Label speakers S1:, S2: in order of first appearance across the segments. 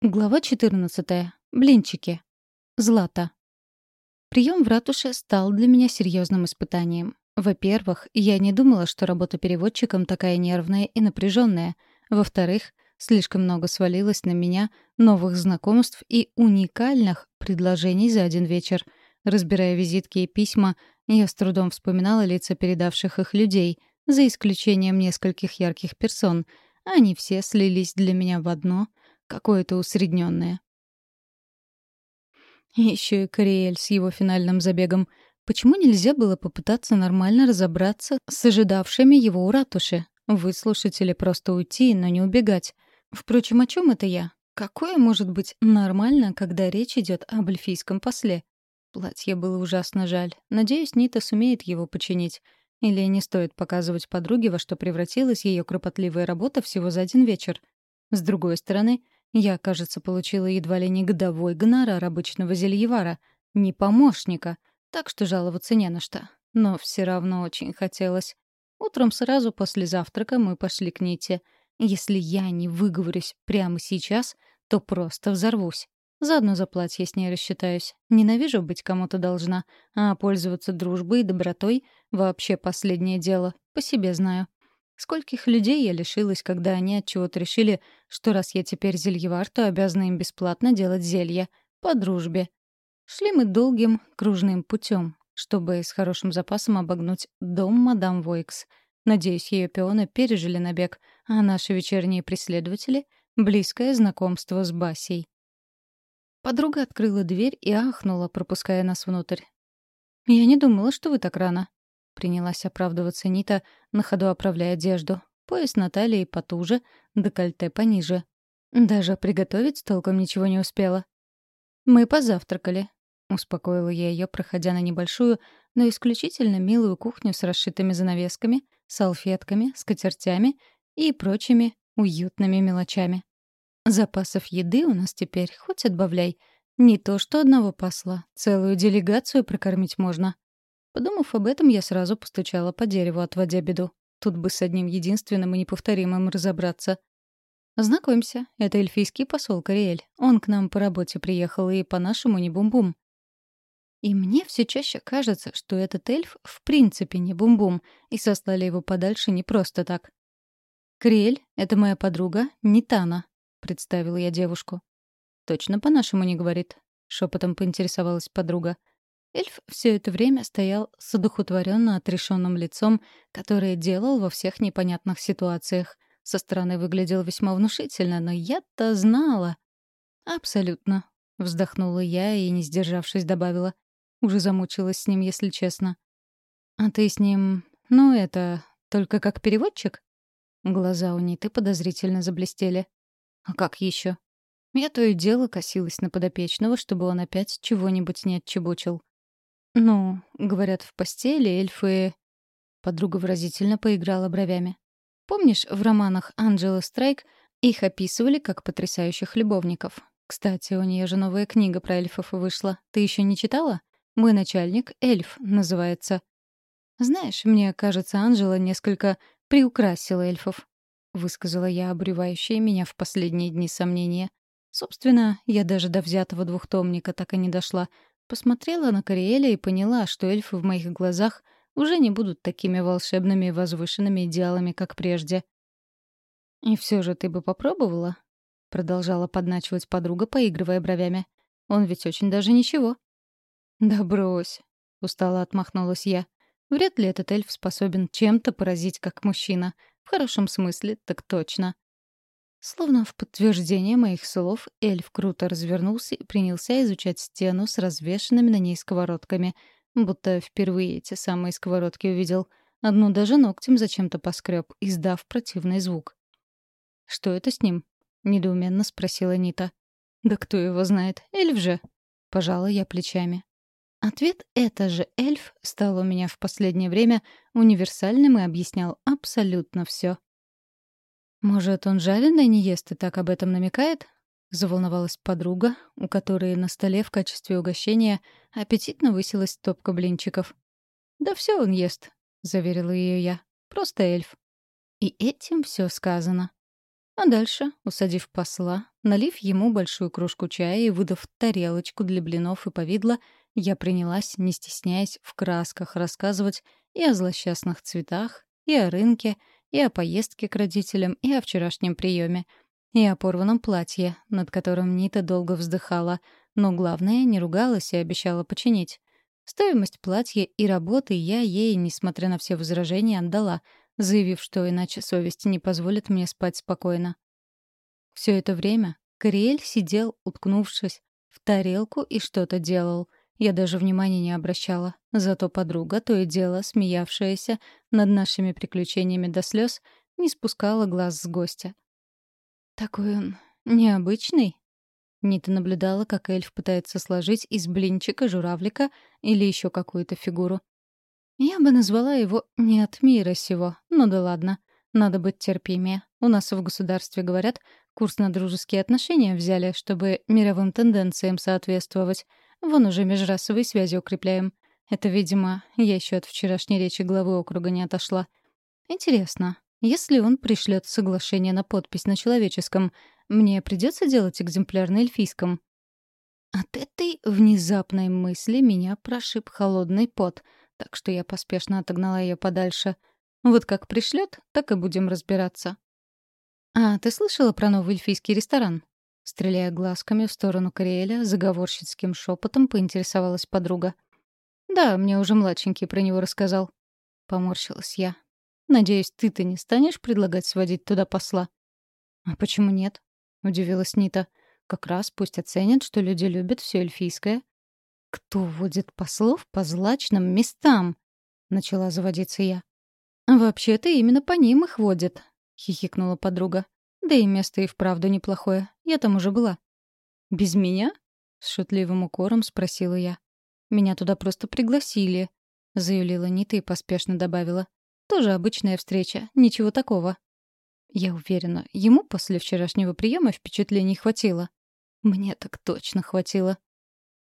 S1: Глава 14. Блинчики. Злата. Прием в ратуше стал для меня серьезным испытанием. Во-первых, я не думала, что работа переводчиком такая нервная и напряженная. Во-вторых, слишком много свалилось на меня новых знакомств и уникальных предложений за один вечер. Разбирая визитки и письма, я с трудом вспоминала лица передавших их людей, за исключением нескольких ярких персон. Они все слились для меня в одно — какое-то усредненное. Еще и Кориэль с его финальным забегом. Почему нельзя было попытаться нормально разобраться с ожидавшими его у ратуши? Выслушать или просто уйти, но не убегать? Впрочем, о чем это я? Какое может быть нормально, когда речь идет об эльфийском после? Платье было ужасно жаль. Надеюсь, Нита сумеет его починить. Или не стоит показывать подруге, во что превратилась ее кропотливая работа всего за один вечер. С другой стороны, я, кажется, получила едва ли не годовой гонорар обычного зельевара, не помощника, так что жаловаться не на что. Но все равно очень хотелось. Утром сразу после завтрака мы пошли к Ните. Если я не выговорюсь прямо сейчас, то просто взорвусь. Заодно за платье с ней рассчитаюсь. Ненавижу быть кому-то должна, а пользоваться дружбой и добротой — вообще последнее дело, по себе знаю. Скольких людей я лишилась, когда они от чего-то решили, что раз я теперь зельевар, то обязана им бесплатно делать зелья. По дружбе. Шли мы долгим кружным путем, чтобы с хорошим запасом обогнуть дом мадам Войкс. Надеюсь, ее пионы пережили набег, а наши вечерние преследователи — близкое знакомство с Басей. Подруга открыла дверь и ахнула, пропуская нас внутрь. «Я не думала, что вы так рано», Принялась оправдываться Нита, на ходу оправляя одежду. Пояс на талии потуже, декольте пониже. Даже приготовить толком ничего не успела. «Мы позавтракали», — успокоила я ее, проходя на небольшую, но исключительно милую кухню с расшитыми занавесками, салфетками, скатертями и прочими уютными мелочами. Запасов еды у нас теперь хоть отбавляй. Не то что одного посла, целую делегацию прокормить можно. Подумав об этом, я сразу постучала по дереву, отводя беду. Тут бы с одним единственным и неповторимым разобраться. Знакомься, это эльфийский посол Кориэль. Он к нам по работе приехал, и по-нашему не бум-бум. И мне все чаще кажется, что этот эльф в принципе не бум-бум, и сослали его подальше не просто так. «Криэль — это моя подруга, Нитана», — представила я девушку. «Точно по-нашему не говорит», — шепотом поинтересовалась подруга. Эльф все это время стоял с одухотворенно отрешенным лицом, которое делал во всех непонятных ситуациях. Со стороны выглядел весьма внушительно, но я-то знала. «Абсолютно», — вздохнула я и, не сдержавшись, добавила. Уже замучилась с ним, если честно. «А ты с ним... ну, это... только как переводчик?» Глаза у Ниты подозрительно заблестели. «А как еще? Я то и дело косилась на подопечного, чтобы он опять чего-нибудь не отчебучил. «Ну, говорят, в постели эльфы...» Подруга выразительно поиграла бровями. «Помнишь, в романах Анджелы Страйк их описывали как потрясающих любовников? Кстати, у нее же новая книга про эльфов вышла. Ты еще не читала? «Мой начальник — эльф» называется. Знаешь, мне кажется, Анжела несколько приукрасила эльфов. Высказала я обревающие меня в последние дни сомнения. Собственно, я даже до взятого двухтомника так и не дошла — Посмотрела на Кориэля и поняла, что эльфы в моих глазах уже не будут такими волшебными и возвышенными идеалами, как прежде. «И все же ты бы попробовала?» — продолжала подначивать подруга, поигрывая бровями. «Он ведь очень даже ничего». «Да брось», — устало отмахнулась я. «Вряд ли этот эльф способен чем-то поразить как мужчина. В хорошем смысле, так точно. Словно в подтверждение моих слов, эльф круто развернулся и принялся изучать стену с развешенными на ней сковородками, будто впервые эти самые сковородки увидел. Одну даже ногтем зачем-то поскреб, издав противный звук. «Что это с ним?» — недоуменно спросила Нита. «Да кто его знает? Эльф же!» — пожала я плечами. Ответ «это же эльф» стал у меня в последнее время универсальным и объяснял абсолютно все. «Может, он жареное не ест и так об этом намекает?» — заволновалась подруга, у которой на столе в качестве угощения аппетитно высилась топка блинчиков. «Да все он ест», — заверила ее я. «Просто эльф». И этим все сказано. А дальше, усадив посла, налив ему большую кружку чая и выдав тарелочку для блинов и повидла, я принялась, не стесняясь, в красках рассказывать и о злосчастных цветах, и о рынке, и о поездке к родителям, и о вчерашнем приеме, и о порванном платье, над которым Нита долго вздыхала, но главное, не ругалась и обещала починить. Стоимость платья и работы я ей, несмотря на все возражения, отдала, заявив, что иначе совесть не позволит мне спать спокойно. Все это время Кориэль сидел, уткнувшись в тарелку и что-то делал. Я даже внимания не обращала. Зато подруга, то и дело смеявшаяся над нашими приключениями до слез, не спускала глаз с гостя. «Такой он необычный?» Нита наблюдала, как эльф пытается сложить из блинчика журавлика или еще какую-то фигуру. Я бы назвала его не от мира сего, ну да ладно. Надо быть терпимее. У нас в государстве, говорят, курс на дружеские отношения взяли, чтобы мировым тенденциям соответствовать. Вон уже межрасовые связи укрепляем. Это, видимо, я еще от вчерашней речи главы округа не отошла. Интересно, если он пришлет соглашение на подпись на человеческом, мне придется делать экземпляр на эльфийском. От этой внезапной мысли меня прошиб холодный пот, так что я поспешно отогнала ее подальше. Вот как пришлет, так и будем разбираться. «А ты слышала про новый эльфийский ресторан?» Стреляя глазками в сторону Кориэля, заговорщицким шепотом поинтересовалась подруга. «Да, мне уже младшенький про него рассказал». Поморщилась я. «Надеюсь, ты-то не станешь предлагать сводить туда посла?» «А почему нет?» — удивилась Нита. «Как раз пусть оценят, что люди любят все эльфийское». «Кто водит послов по злачным местам?» — начала заводиться я. «Вообще-то именно по ним их водят», — хихикнула подруга. «Да и место и вправду неплохое. Я там уже была». «Без меня?» — с шутливым укором спросила я. «Меня туда просто пригласили», — заявила Нита и поспешно добавила. «Тоже обычная встреча, ничего такого». Я уверена, ему после вчерашнего приема впечатлений хватило. Мне так точно хватило.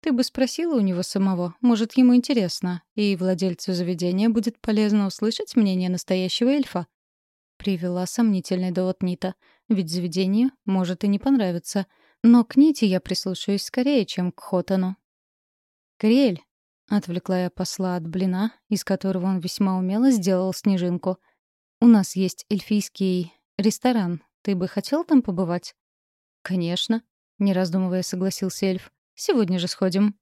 S1: Ты бы спросила у него самого, может, ему интересно, и владельцу заведения будет полезно услышать мнение настоящего эльфа. Привела сомнительный довод Нита, ведь заведению может и не понравиться. Но к Ните я прислушаюсь скорее, чем к Хотану. «Криэль», — отвлекла я посла от блина, из которого он весьма умело сделал снежинку. «У нас есть эльфийский «Ресторан. Ты бы хотел там побывать?» «Конечно», — не раздумывая согласился эльф. «Сегодня же сходим».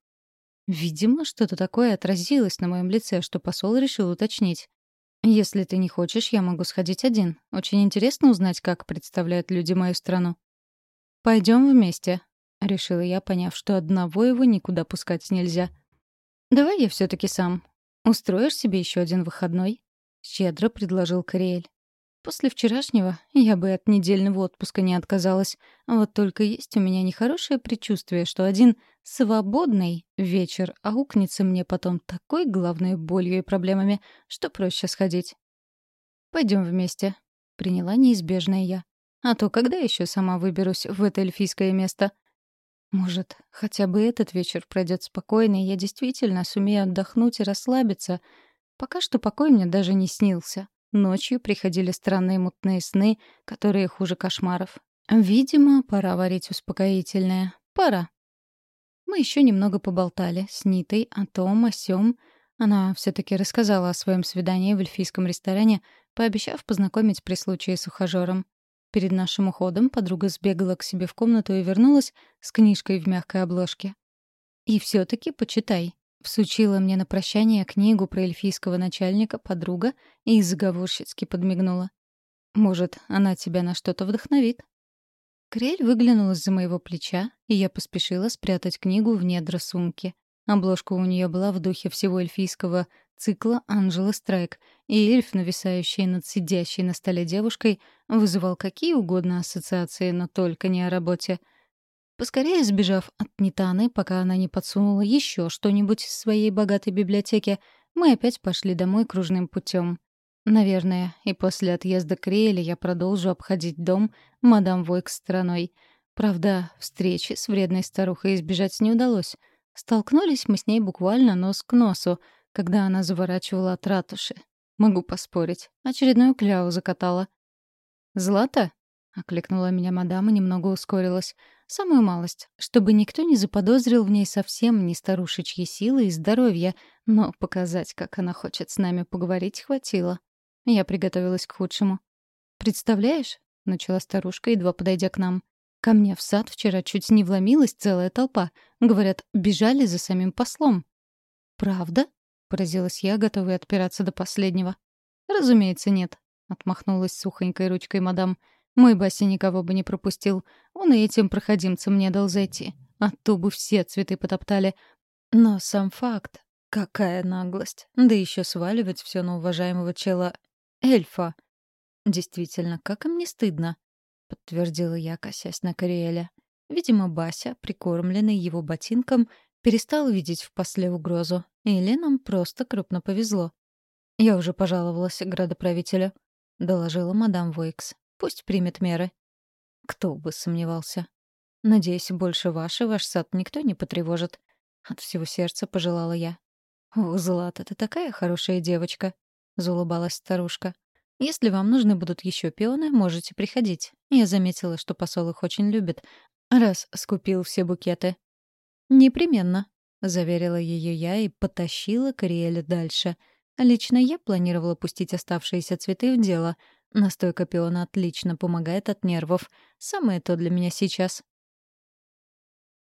S1: Видимо, что-то такое отразилось на моем лице, что посол решил уточнить. «Если ты не хочешь, я могу сходить один. Очень интересно узнать, как представляют люди мою страну». Пойдем вместе», — решила я, поняв, что одного его никуда пускать нельзя. «Давай я все таки сам. Устроишь себе еще один выходной?» — щедро предложил Кориэль. После вчерашнего я бы от недельного отпуска не отказалась. Вот только есть у меня нехорошее предчувствие, что один свободный вечер аукнется мне потом такой головной болью и проблемами, что проще сходить. Пойдем вместе», — приняла неизбежное я. «А то когда еще сама выберусь в это эльфийское место?» Может, хотя бы этот вечер пройдет спокойно, и я действительно сумею отдохнуть и расслабиться. Пока что покой мне даже не снился. Ночью приходили странные мутные сны, которые хуже кошмаров. Видимо, пора варить успокоительное. Пора. Мы еще немного поболтали с Нитой о том, о сём. Она все таки рассказала о своем свидании в эльфийском ресторане, пообещав познакомить при случае с ухажером. Перед нашим уходом подруга сбегала к себе в комнату и вернулась с книжкой в мягкой обложке. «И все таки почитай. Всучила мне на прощание книгу про эльфийского начальника подруга и заговорщицки подмигнула. «Может, она тебя на что-то вдохновит?» Крель выглянула из-за моего плеча, и я поспешила спрятать книгу в недра сумки. Обложка у нее была в духе всего эльфийского цикла Анжелы Страйк, и эльф, нависающий над сидящей на столе девушкой, вызывал какие угодно ассоциации, но только не о работе — Поскорее сбежав от Нитаны, пока она не подсунула еще что-нибудь из своей богатой библиотеки, мы опять пошли домой кружным путем. Наверное, и после отъезда Криэля я продолжу обходить дом мадам Войк стороной. Правда, встречи с вредной старухой избежать не удалось. Столкнулись мы с ней буквально нос к носу, когда она заворачивала от ратуши. Могу поспорить, очередную кляу закатала. «Злата?» — окликнула меня мадам и немного ускорилась. Самую малость, чтобы никто не заподозрил в ней совсем не старушечьи силы и здоровья, но показать, как она хочет с нами поговорить, хватило. Я приготовилась к худшему. «Представляешь?» — начала старушка, едва подойдя к нам. «Ко мне в сад вчера чуть не вломилась целая толпа. Говорят, бежали за самим послом». «Правда?» — поразилась я, готовая отпираться до последнего. «Разумеется, нет», — отмахнулась сухонькой ручкой мадам. «Мой Баси никого бы не пропустил. Он и этим проходимцам не дал зайти. А то бы все цветы потоптали. Но сам факт. Какая наглость. Да еще сваливать все на уважаемого чела... эльфа. Действительно, как им не стыдно», — подтвердила я, косясь на Кориэля. Видимо, Бася, прикормленный его ботинком, перестал видеть в после угрозу. Или нам просто крупно повезло. «Я уже пожаловалась градоправителю», — доложила мадам Войкс. «Пусть примет меры». Кто бы сомневался. «Надеюсь, больше ваш и ваш сад никто не потревожит». От всего сердца пожелала я. «О, Злата, ты такая хорошая девочка», — заулыбалась старушка. «Если вам нужны будут еще пионы, можете приходить. Я заметила, что посол их очень любит, раз скупил все букеты». «Непременно», — заверила ее я и потащила Кориэля дальше — Лично я планировала пустить оставшиеся цветы в дело. Настойка пиона отлично помогает от нервов. Самое то для меня сейчас.